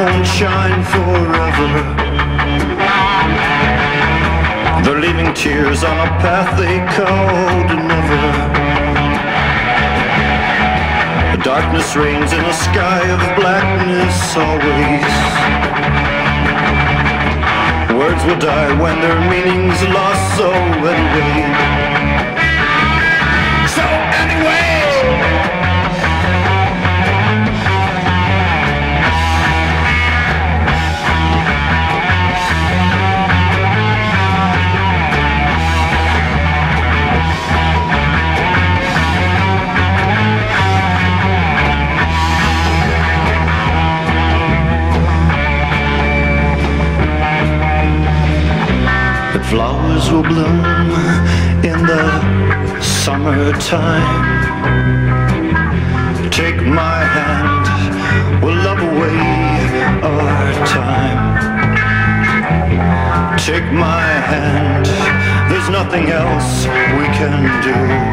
won't shine forever. They're leaving tears on a path they called never. The darkness reigns in a sky of blackness always. Words will die when their meaning's lost, so anyway. Flowers will bloom in the summertime. Take my hand, we'll love away our time. Take my hand, there's nothing else we can do.